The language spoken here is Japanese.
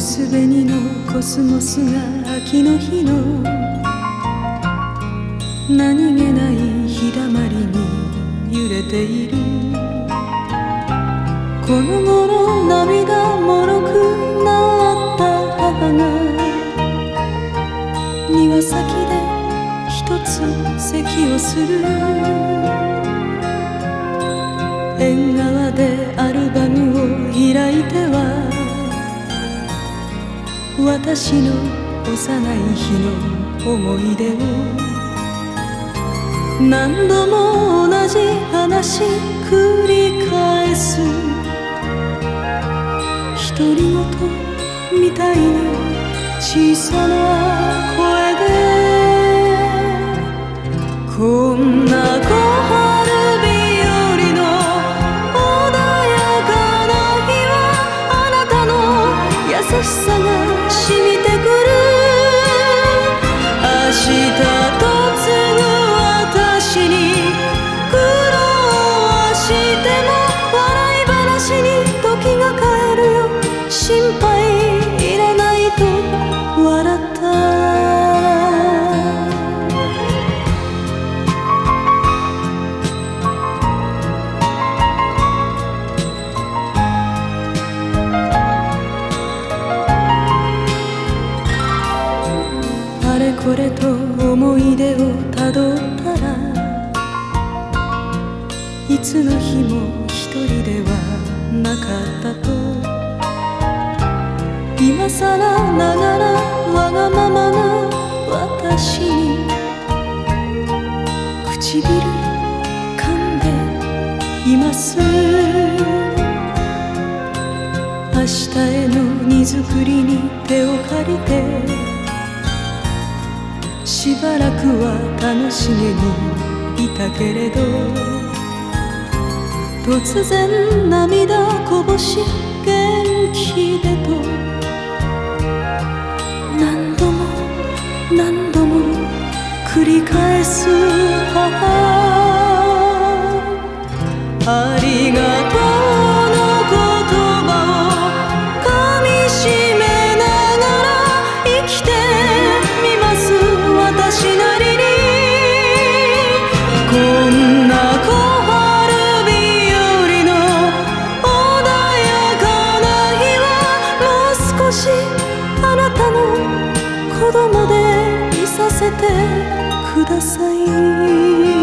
コスモスが秋の日の何気ない日だまりに揺れている。この頃涙もろくなった母が庭先で一つ咳をする。縁側で私の幼い日の思い出を何度も同じ話繰り返す。独り言みたいに小さな声でこれと思い出をたどったらいつの日も一人ではなかったと。今さらながらわがままな私に唇噛んでいます。明日への荷造りに手を借りてしばらくは楽しげにいたけれど突然涙こぼし元気でと何度も何度も繰り返す母。あせてください。